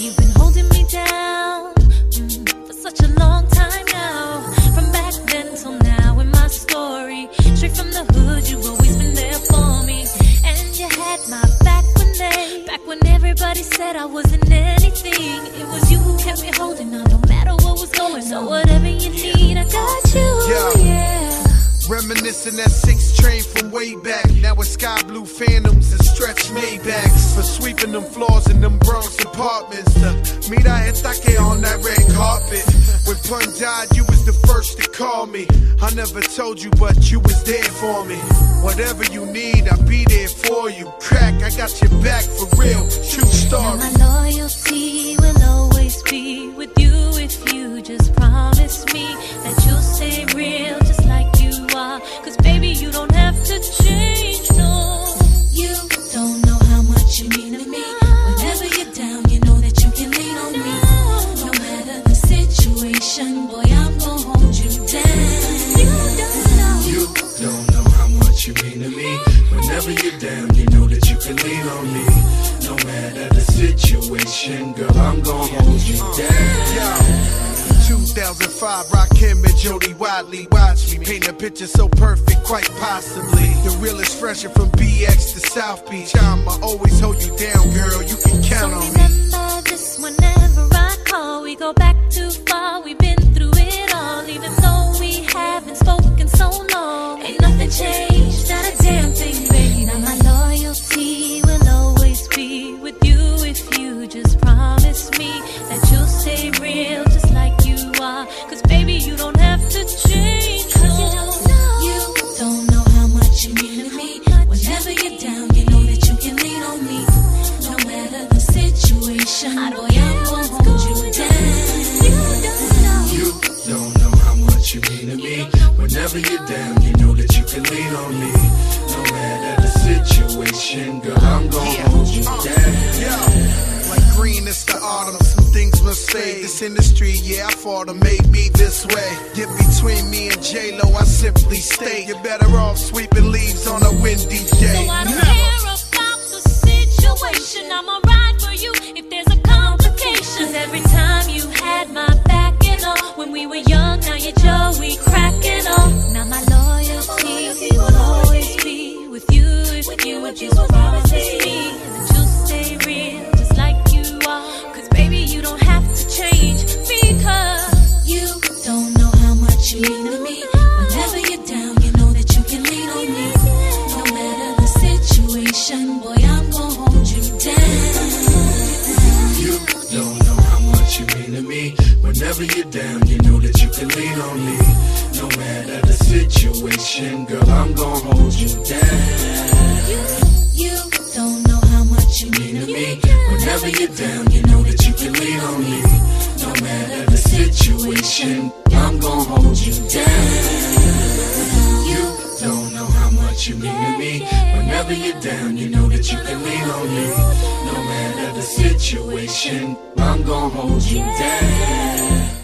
you've been holding me down mm, for such a long time now. From back then till now in my story, straight from the hood, you've always been there for me. And you had my back when they, back when everybody said I wasn't anything. It was you who kept me holding on, no matter what was going so on. So whatever you need, I got you. yeah. yeah. Reminiscing that six train from way back. Now it's sky blue phantoms and stretch Maybachs. For sweeping them floors in them Bronx apartments. Meet I Estaque on that red carpet. When Pun died, you was the first to call me. I never told you, but you was there for me. Whatever you need, I'll be there for you. Crack, I got your back for real. True story. And my loyalty will always be with you if you just promise me that you'll stay real just like you are. Cause baby, you don't have to change, mean to me. Whenever you're down, you know that you can lean on me. No matter the situation, girl, I'm gonna hold you down. Yo, 2005, Rakim and Jody Watley Watch me paint a picture so perfect, quite possibly. The realest fresher from BX to South Beach. I'ma always hold you down, girl. You can count So on me. remember this whenever I call. We go back too promise me that you'll stay real, just like you are. Cause baby, you don't have to change. Cause you don't know. You don't know how much you mean to me. Whenever you're down, you know that you can lean on me. No matter the situation, boy, I'm gonna hold you down. You don't know. You don't know how much you mean to me. Whenever you're down, you know that you can lean on me. No matter the situation, girl, I'm gonna hold you down. Yeah, like green, it's the autumn. Some things must say. This industry, yeah, I fought to make me this way. Get between me and J Lo, I simply state you're better off sweeping leaves on a windy day. So I don't care about the situation. I'ma ride for you if there's a complication. 'Cause every time you had my back and all, when we were young, now you're Joey cracking on. Now my loyalty will always be with you if you would just Whenever you're down, you know that you can lean on me. No matter the situation, girl, I'm gonna hold you down. You don't know how much you Mean to me. Whenever you're down, you know that you can lean on me. No matter the situation, I'm gonna hold you down. You don't know how much you mean to me. Whenever you're down, you know that you can lean on me. The situation, I'm gonna hold you down.